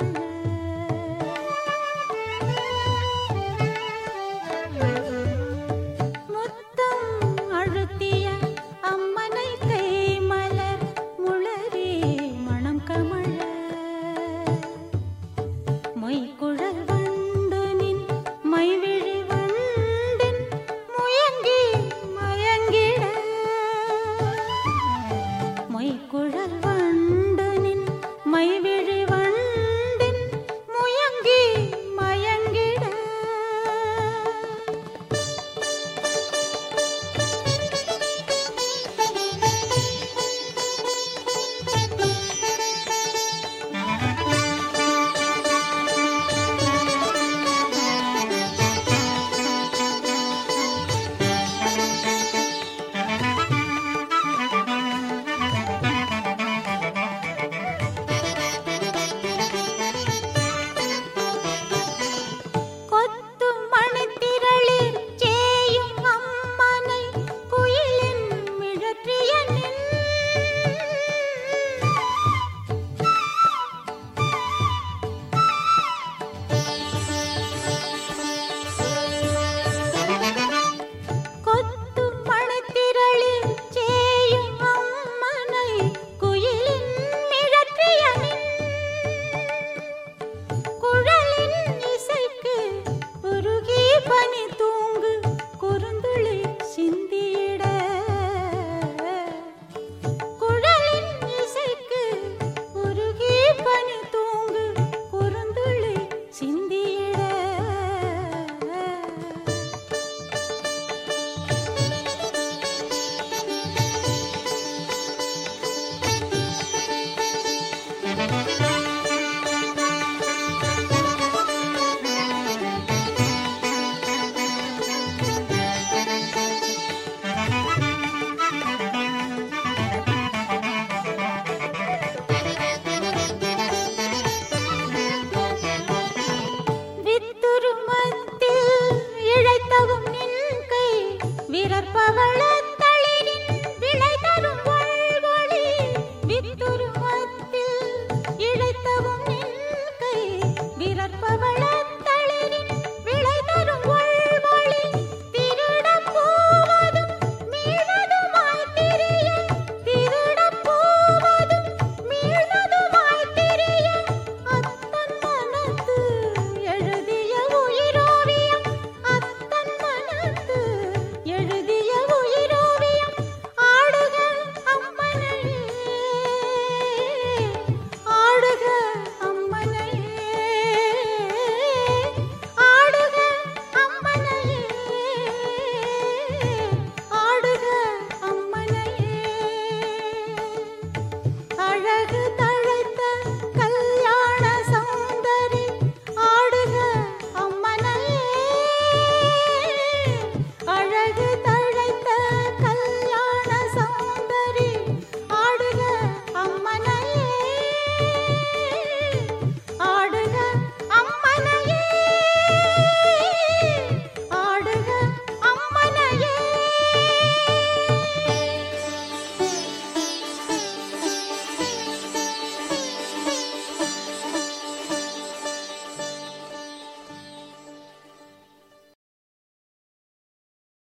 my life.